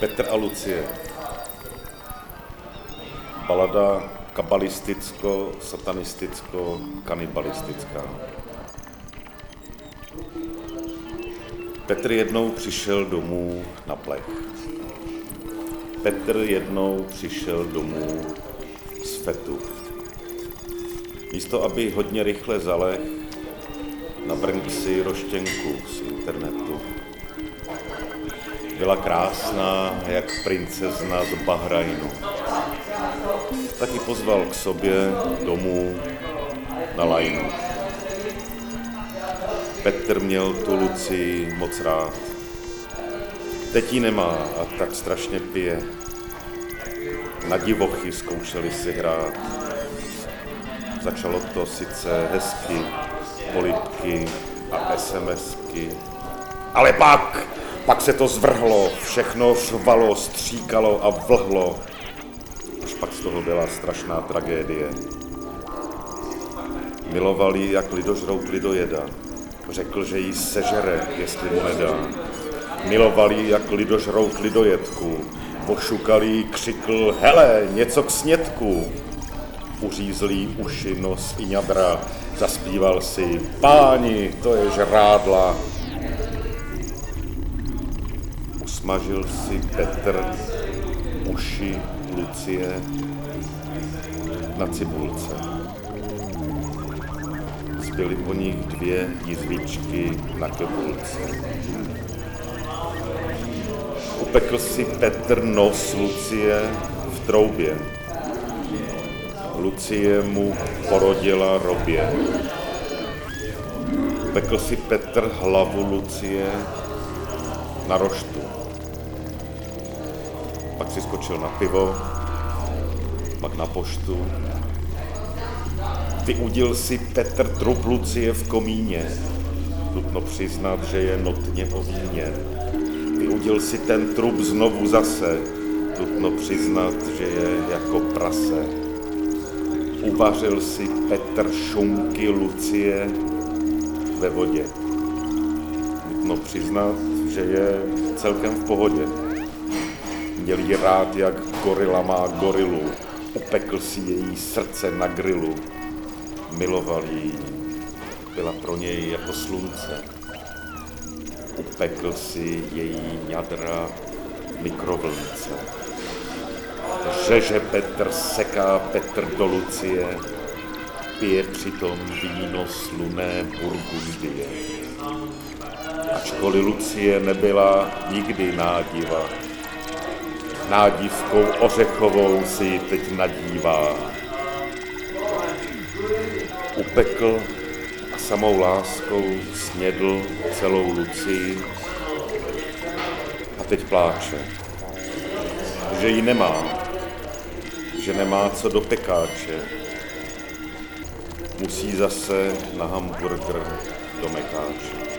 Petr a Lucie. Balada kabalisticko-satanisticko-kanibalistická. Petr jednou přišel domů na plech. Petr jednou přišel domů z fetu. Místo, aby hodně rychle zaleh, nabrnk si roštěnku z internetu. Byla krásná, jak princezna z Bahrajnu. Tak ji pozval k sobě domů na lajnu. Petr měl tu Luci moc rád. Teď ji nemá a tak strašně pije. Na divochy zkoušeli si hrát. Začalo to sice hezky, polipky a SMSky, ale pak, pak se to zvrhlo, všechno švalo, stříkalo a vlhlo. Až pak z toho byla strašná tragédie. Milovali jak lidožrout lidojeda. Řekl, že jí sežere, jestli mu nedá. Milovali jak lidožrout lidojedku. Vošukali křikl, hele, něco k snědku. Uřízlý uši, nos i ňadra, zaspíval si, páni, to je žrádla. Usmažil si Petr uši Lucie na cibulce. Zbyly po nich dvě jizvičky na klobulce. Upekl si Petr nos Lucie v troubě. Lucie mu porodila robě. Upekl si Petr hlavu Lucie na roštu. Pak si skočil na pivo, pak na poštu. Vyudil si Petr trup Lucie v komíně. Nutno přiznat, že je notně o víně. Vyudil si ten trup znovu zase. Nutno přiznat, že je jako prase. Uvařil si Petr šunky Lucie ve vodě. Nutno přiznat, že je celkem v pohodě. Měl ji rád, jak gorila má gorilu. Upekl si její srdce na grilu. Miloval ji, byla pro něj jako slunce. Upekl si její ňadra v mikrovlnce. Řeže Petr, seká Petr do Lucie, pije přitom víno sluné Burgundie. Ačkoliv Lucie nebyla nikdy nádiva, nádivkou ořechovou si ji teď nadívá. Upekl a samou láskou snědl celou Lucii a teď pláče, že ji nemá, že nemá co do pekáče. Musí zase na hamburger do mekáče.